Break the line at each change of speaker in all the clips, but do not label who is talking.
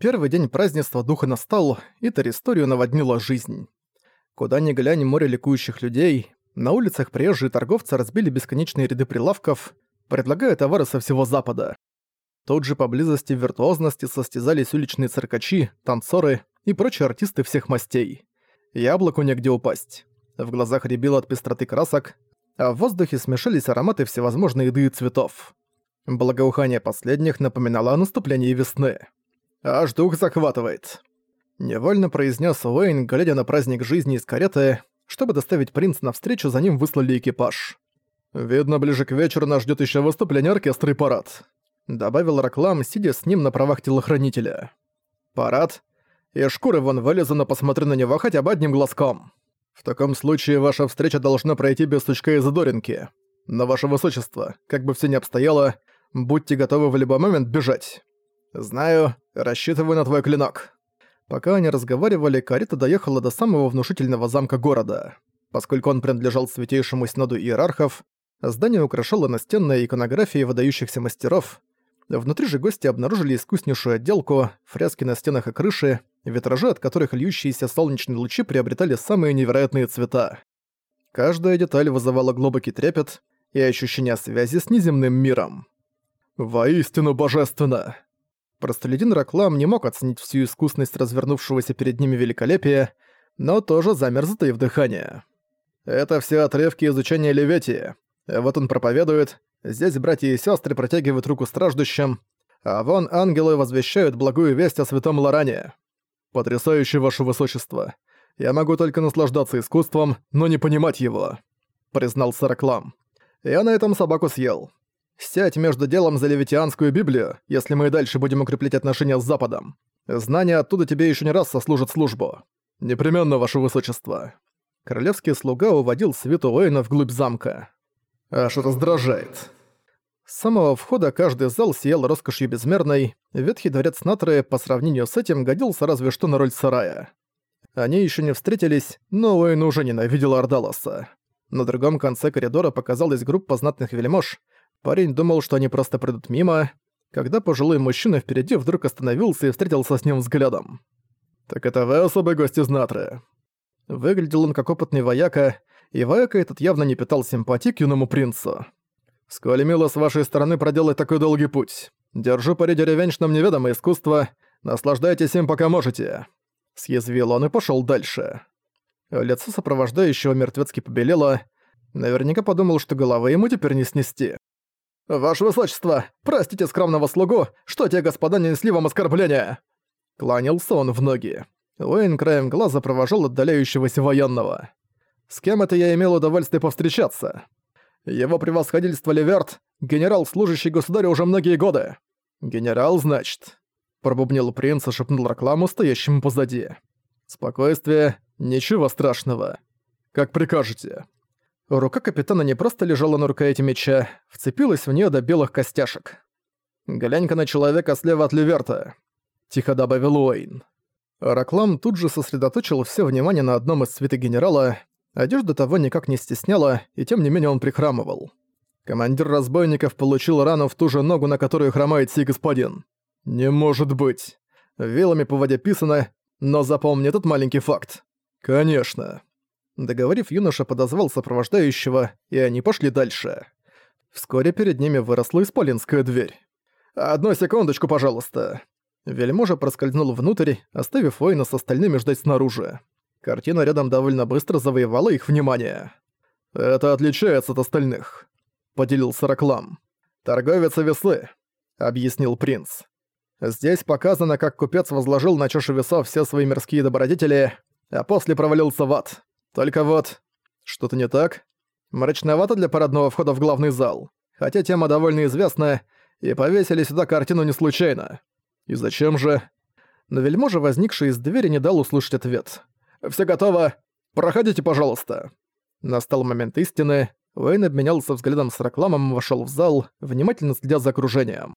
Первый день празднества духа настал, и Таристорию наводнила жизнь. Куда ни глянь море ликующих людей, на улицах приезжие торговцы разбили бесконечные ряды прилавков, предлагая товары со всего Запада. Тут же поблизости в виртуозности состязались уличные циркачи, танцоры и прочие артисты всех мастей. Яблоку негде упасть. В глазах рябило от пестроты красок, а в воздухе смешались ароматы всевозможной еды и цветов. Благоухание последних напоминало о наступлении весны. «Аж дух захватывает», — невольно произнес Уэйн, глядя на праздник жизни из кареты, чтобы доставить принца навстречу, за ним выслали экипаж. «Видно, ближе к вечеру нас ждет еще выступление оркестра и парад», — добавил Раклам, сидя с ним на правах телохранителя. «Парад? И шкуры вон вылезу, посмотрю на него хотя бы одним глазком. В таком случае ваша встреча должна пройти без сучка и задоринки. Но, ваше высочество, как бы все ни обстояло, будьте готовы в любой момент бежать. Знаю, рассчитываю на твой клинок». Пока они разговаривали, карета доехала до самого внушительного замка города. Поскольку он принадлежал святейшему синоду иерархов, здание украшало настенная иконография выдающихся мастеров. Внутри же гости обнаружили искуснейшую отделку, фрески на стенах и крыше, витражи, от которых льющиеся солнечные лучи приобретали самые невероятные цвета. Каждая деталь вызывала глубокий трепет и ощущение связи с неземным миром. «Воистину божественно!» Простолюдин Раклам не мог оценить всю искусность развернувшегося перед ними великолепия, но тоже замер, затаив дыхание. Это все отрывки изучения Леветии. Вот он проповедует, здесь братья и сестры протягивают руку страждущим, а вон ангелы возвещают благую весть о святом Лоране. Потрясающе, ваше высочество. Я могу только наслаждаться искусством, но не понимать его», — признал Сараклам. «Я на этом собаку съел. Сядь между делом за Левитианскую Библию, если мы и дальше будем укреплять отношения с Западом. Знания оттуда тебе еще не раз сослужат службу. Непременно, ваше высочество». Королевский слуга уводил свиту Уэйна вглубь замка. Аж раздражает. С самого входа каждый зал сиял роскошью безмерной, ветхий дворец Натры по сравнению с этим годился разве что на роль сарая. Они еще не встретились, но Уэйн уже ненавидел Ардалоса. На другом конце коридора показалась группа знатных вельмож, Парень думал, что они просто придут мимо, когда пожилой мужчина впереди вдруг остановился и встретился с ним взглядом. «Так это вы особый гость из Натры?» Выглядел он как опытный вояка, и вояка этот явно не питал симпатии к юному принцу. «Сколь мило с вашей стороны проделать такой долгий путь. Держу пари деревень, нам неведомо искусство. Наслаждайтесь им, пока можете». Съязвил он и пошёл дальше. Лицо сопровождающего мертвецки побелело. Наверняка подумал, что головы ему теперь не снести. «Ваше высочество, простите скромного слугу, что те господа не несли вам оскорбления!» Кланялся он в ноги. Уэйн краем глаза провожал отдаляющегося военного. «С кем это я имел удовольствие повстречаться?» «Его превосходительство Леверт, генерал, служащий государю уже многие годы». «Генерал, значит?» Пробубнил принц и шепнул рекламу, стоящему позади. «Спокойствие, ничего страшного. Как прикажете». Рука капитана не просто лежала на рукояти меча, вцепилась в нее до белых костяшек. «Глянь-ка на человека слева от Люверта», — тихо добавил Уэйн. Раклам тут же сосредоточил все внимание на одном из свиты генерала, одежда того никак не стесняла, и тем не менее он прихрамывал. Командир разбойников получил рану в ту же ногу, на которую хромает сей господин. «Не может быть. Вилами по воде писано, но запомни этот маленький факт». «Конечно». Договорив, юноша подозвал сопровождающего, и они пошли дальше. Вскоре перед ними выросла исполинская дверь. «Одну секундочку, пожалуйста». Вельможа проскользнул внутрь, оставив воина с остальными ждать снаружи. Картина рядом довольно быстро завоевала их внимание. «Это отличается от остальных», — поделился Раклам. «Торговец весы», — объяснил принц. «Здесь показано, как купец возложил на чашу весов все свои мирские добродетели, а после провалился в ад. Только вот... Что-то не так? Мрачновато для парадного входа в главный зал. Хотя тема довольно известная, и повесили сюда картину не случайно. И зачем же? Но вельможа, возникший из двери, не дал услышать ответ. «Всё готово! Проходите, пожалуйста!» Настал момент истины. Уэйн обменялся взглядом с Ракламом и вошёл в зал, внимательно следя за окружением.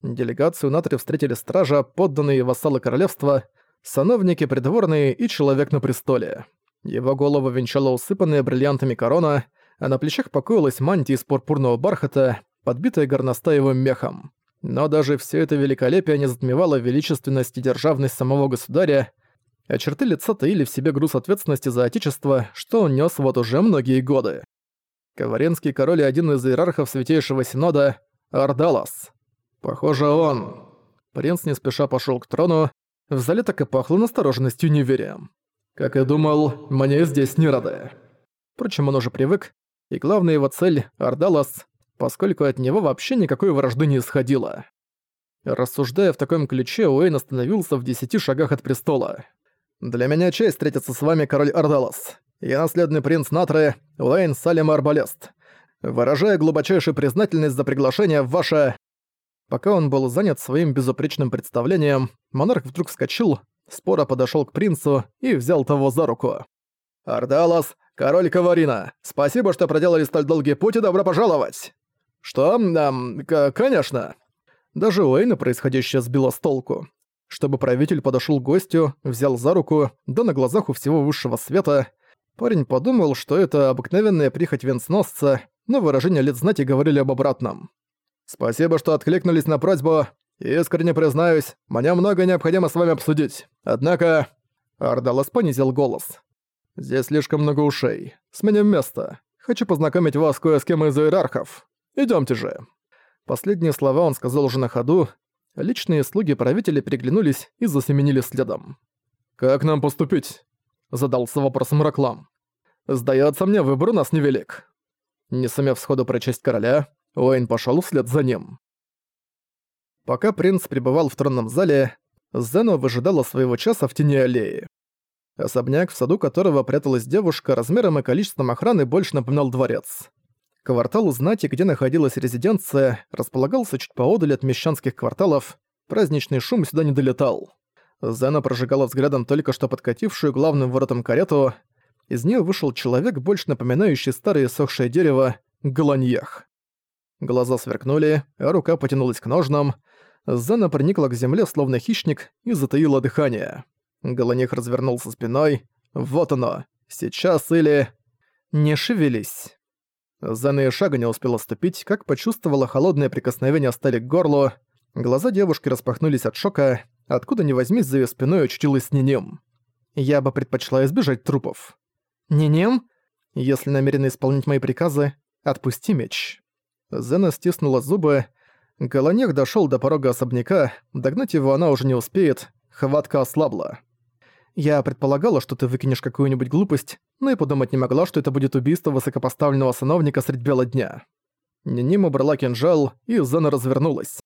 Делегацию Натри встретили стража, подданные вассалы королевства, сановники придворные и человек на престоле. Его голову венчала усыпанная бриллиантами корона, а на плечах покоилась мантия из пурпурного бархата, подбитая горностаевым мехом. Но даже все это великолепие не затмевало величественность и державность самого государя, а черты лица таили в себе груз ответственности за отечество, что он нес вот уже многие годы. Коваренский король и один из иерархов Святейшего Синода — Ардалас. Похоже, он... Принц не спеша пошел к трону, в зале так и пахло настороженностью неверием. Как и думал, мне здесь не рады. Впрочем, он уже привык, и главная его цель — Ардалас, поскольку от него вообще никакой вражды не исходило. Рассуждая в таком ключе, Уэйн остановился в десяти шагах от престола. «Для меня честь встретиться с вами, король Ардалас. Я наследный принц Натры, Уэйн Салем Арбалест. Выражаю глубочайшую признательность за приглашение в ваше...» Пока он был занят своим безупречным представлением, монарх вдруг вскочил, споро подошёл к принцу и взял того за руку. «Ардалас, король Каварина, спасибо, что проделали столь долгий путь и добро пожаловать!» «Что? Эм, конечно!» Даже Уэйна происходящее сбило с толку. Чтобы правитель подошёл к гостю, взял за руку, да на глазах у всего высшего света, парень подумал, что это обыкновенная прихоть венцносца, но выражения лиц знати говорили об обратном. «Спасибо, что откликнулись на просьбу. Искренне признаюсь, мне много необходимо с вами обсудить. Однако...» Ардалас понизил голос. «Здесь слишком много ушей. Сменим место. Хочу познакомить вас кое с кем из иерархов. Идёмте же». Последние слова он сказал уже на ходу. Личные слуги правителя переглянулись и засеменили следом. «Как нам поступить?» — задался вопросом Раклам. «Сдаётся мне, выбор у нас невелик». Не сумев сходу прочесть короля, Уэйн пошёл вслед за ним. Пока принц пребывал в тронном зале, Зено выжидала своего часа в тени аллеи. Особняк, в саду которого пряталась девушка, размером и количеством охраны больше напоминал дворец. Квартал знати, где находилась резиденция, располагался чуть поодаль от мещанских кварталов, праздничный шум сюда не долетал. Зена прожигала взглядом только что подкатившую главным воротом карету. Из нее вышел человек, больше напоминающий старое сохшее дерево, Голаньях. Глаза сверкнули, а рука потянулась к ножнам. Зена проникла к земле, словно хищник, и затаила дыхание. Голонех развернулся спиной. Вот оно. Сейчас или... Не шевелись. Зена и шага не успела ступить, как почувствовала холодное прикосновение стали к горлу. Глаза девушки распахнулись от шока. Откуда ни возьмись, за её спиной очутилась Ниним. Я бы предпочла избежать трупов. Ниним? Если намерена исполнить мои приказы, отпусти меч. Зена стиснула зубы. Голонех дошёл до порога особняка, догнать его она уже не успеет, хватка ослабла. Я предполагала, что ты выкинешь какую-нибудь глупость, но и подумать не могла, что это будет убийство высокопоставленного сановника средь бела дня. Ниним убрала кинжал, и Зена развернулась.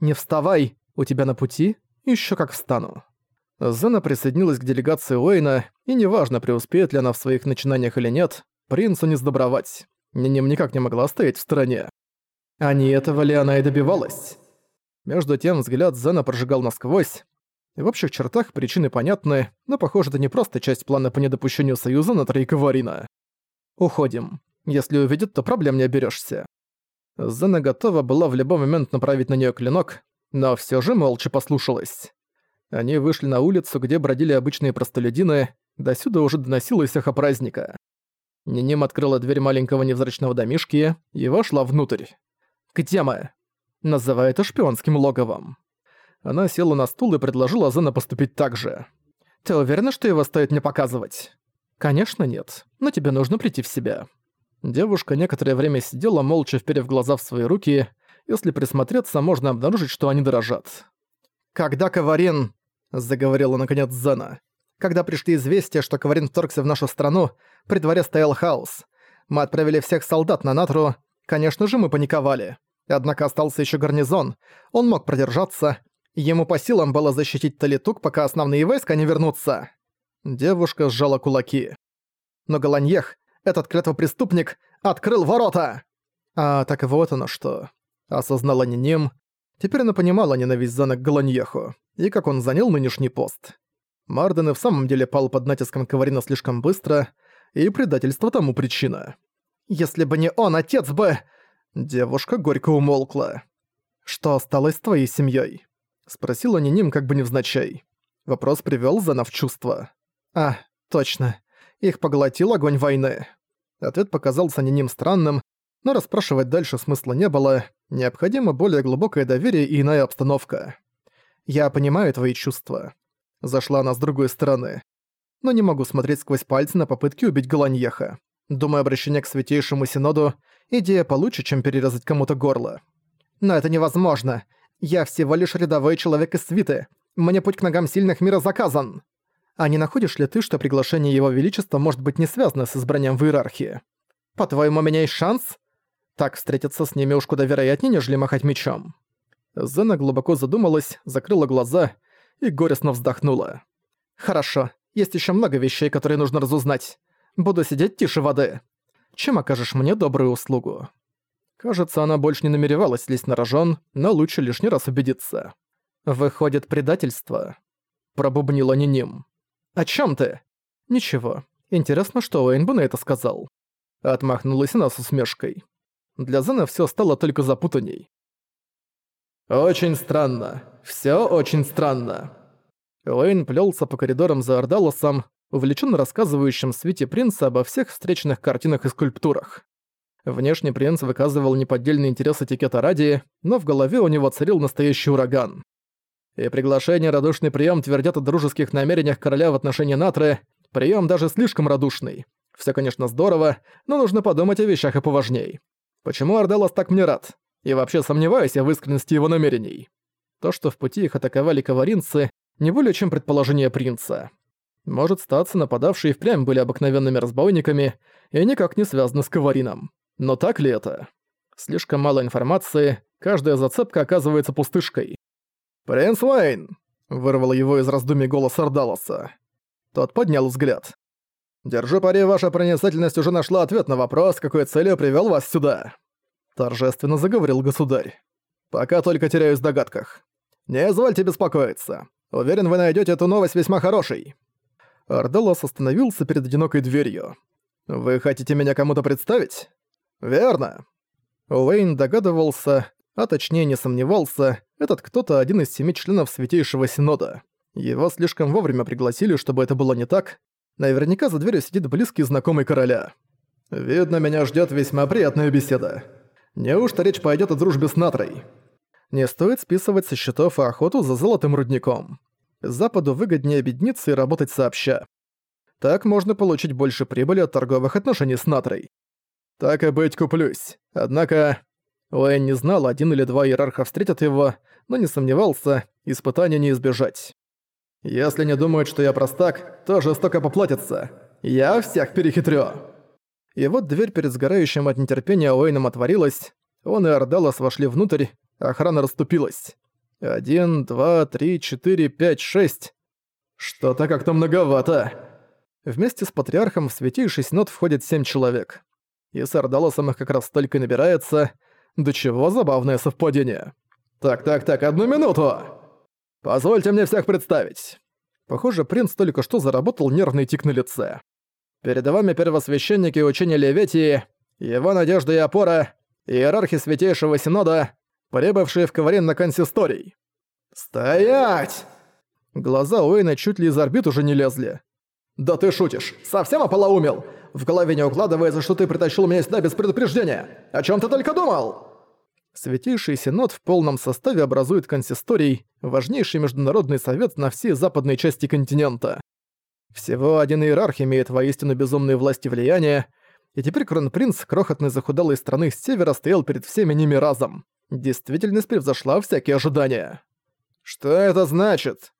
«Не вставай, у тебя на пути? Ещё как встану». Зена присоединилась к делегации Уэйна, и неважно, преуспеет ли она в своих начинаниях или нет, принцу не сдобровать. Ниним никак не могла стоять в стороне. А не этого ли она и добивалась? Между тем взгляд Зена прожигал насквозь. В общих чертах причины понятны, но похоже, это не просто часть плана по недопущению союза на Трейка. Уходим. Если увидит, то проблем не оберешься. Зена готова была в любой момент направить на нее клинок, но все же молча послушалась. Они вышли на улицу, где бродили обычные простолюдины, до сюда уже доносилось эхо праздника. Ниним открыла дверь маленького невзрачного домишки и вошла внутрь. «Где мы?» Называя это шпионским логовом. Она села на стул и предложила Зена поступить так же. «Ты уверена, что его стоит мне показывать?» «Конечно нет, но тебе нужно прийти в себя». Девушка некоторое время сидела, молча вперев глаза в свои руки. Если присмотреться, можно обнаружить, что они дрожат. «Когда Каварин...» — заговорила наконец Зена. Когда пришли известия, что Каварин вторгся в нашу страну, при дворе стоял хаос. Мы отправили всех солдат на Натру. Конечно же, мы паниковали. Однако остался еще гарнизон. Он мог продержаться. Ему по силам было защитить Талитук, пока основные войска не вернутся. Девушка сжала кулаки. Но Голаньех, этот клятвопреступник, открыл ворота! А так вот оно что. Осознала Ниним. Теперь она понимала ненависть Зана к Голаньеху и как он занял нынешний пост. Марден и в самом деле пал под натиском Каварина слишком быстро, и предательство тому причина. «Если бы не он, отец бы...» Девушка горько умолкла. «Что осталось с твоей семьей? Спросила Ниним как бы невзначай. Вопрос привёл Зана в чувство. «А, точно. Их поглотил огонь войны». Ответ показался Ниним странным, но расспрашивать дальше смысла не было, необходимо более глубокое доверие и иная обстановка. «Я понимаю твои чувства». Зашла она с другой стороны. Но не могу смотреть сквозь пальцы на попытки убить Голаньеха. Думаю, обращение к Святейшему Синоду – идея получше, чем перерезать кому-то горло. Но это невозможно. Я всего лишь рядовой человек из свиты. Мне путь к ногам сильных мира заказан. А не находишь ли ты, что приглашение Его Величества может быть не связано с избранием в иерархии? По-твоему, у меня есть шанс? Так встретиться с ними уж куда вероятнее, нежели махать мечом. Зена глубоко задумалась, закрыла глаза и горестно вздохнула. «Хорошо, есть еще много вещей, которые нужно разузнать. Буду сидеть тише воды. Чем окажешь мне добрую услугу?» Кажется, она больше не намеревалась лезть на рожон, но лучше лишний раз убедиться. «Выходит, предательство?» Пробубнила Ниним. «О чем ты?» «Ничего. Интересно, что Уэйн бы на это сказал». Отмахнулась она с усмешкой. Для Зена все стало только запутанней. «Очень странно. Все очень странно». Уэйн плелся по коридорам за Ордалосом, увлеченно рассказывающим свете принца обо всех встречных картинах и скульптурах. Внешний принц выказывал неподдельный интерес этикета ради, но в голове у него царил настоящий ураган. И приглашение радушный прием твердят о дружеских намерениях короля в отношении Натры, прием даже слишком радушный. Все, конечно, здорово, но нужно подумать о вещах и поважней. Почему Ардалас так мне рад? И вообще сомневаюсь я в искренности его намерений. То, что в пути их атаковали каваринцы, не более чем предположение принца. Может статься, нападавшие впрямь были обыкновенными разбойниками и никак не связаны с каварином. Но так ли это? Слишком мало информации, каждая зацепка оказывается пустышкой. «Принц Уэйн!» — вырвал его из раздумий голос Ардалоса. Тот поднял взгляд. «Держу пари, ваша проницательность уже нашла ответ на вопрос, какой целью привел вас сюда». Торжественно заговорил государь. «Пока только теряюсь в догадках. Не извольте беспокоиться. Уверен, вы найдете эту новость весьма хорошей». Ардалос остановился перед одинокой дверью. «Вы хотите меня кому-то представить?» «Верно». Уэйн догадывался, а точнее не сомневался, этот кто-то один из семи членов Святейшего Синода. Его слишком вовремя пригласили, чтобы это было не так. Наверняка за дверью сидит близкий знакомый короля. «Видно, меня ждет весьма приятная беседа. Неужто речь пойдет о дружбе с Натрой?» Не стоит списывать со счетов охоту за золотым рудником. Западу выгоднее объединиться и работать сообща. Так можно получить больше прибыли от торговых отношений с Натрой. Так и быть, куплюсь. Однако... Уэйн не знал, один или два иерарха встретят его, но не сомневался, испытания не избежать. Если не думают, что я простак, то жестоко поплатятся. Я всех перехитрю. И вот дверь перед сгорающим от нетерпения Уэйном отворилась, он и Ордалос вошли внутрь, охрана расступилась. Один, два, три, четыре, пять, шесть. Что-то как-то многовато. Вместе с Патриархом в Святейший Синод входит семь человек. И с Ордалосом их как раз столько набирается. До чего забавное совпадение. Так-так-так, одну минуту! Позвольте мне всех представить. Похоже, принц только что заработал нервный тик на лице. Перед вами первосвященники учения Леветии, его надежда и опора, иерархи Святейшего Синода, прибывшие в Каварин на консисторий. «Стоять!» Глаза Уэйна чуть ли из орбит уже не лезли. «Да ты шутишь! Совсем ополоумел! В голове не укладывается, что ты притащил меня сюда без предупреждения! О чем ты только думал?» Святейший Синод в полном составе образует консисторий, важнейший международный совет на всей западной части континента. Всего один иерарх имеет воистину безумные власти влияния, и теперь кронпринц крохотной захудалой страны с севера стоял перед всеми ними разом. Действительность превзошла всякие ожидания. «Что это значит?»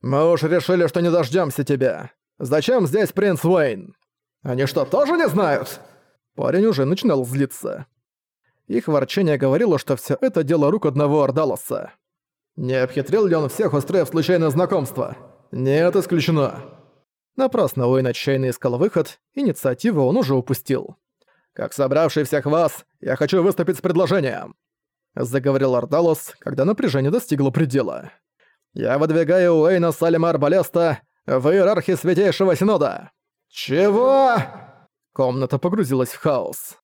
«Мы уж решили, что не дождёмся тебя. Зачем здесь принц Уэйн?» «Они что, тоже не знают?» Парень уже начинал злиться. Их ворчание говорило, что всё это дело рук одного Ордалоса. Не обхитрил ли он всех, устроив случайное знакомство? Нет, исключено. Напрасно Уэйн отчаянно искал выход, инициативу он уже упустил. «Как собравший всех вас, я хочу выступить с предложением заговорил Ардалос, когда напряжение достигло предела. «Я выдвигаю Уэйна Салима Арбалеста в иерархии Святейшего Синода!» «Чего?» Комната погрузилась в хаос.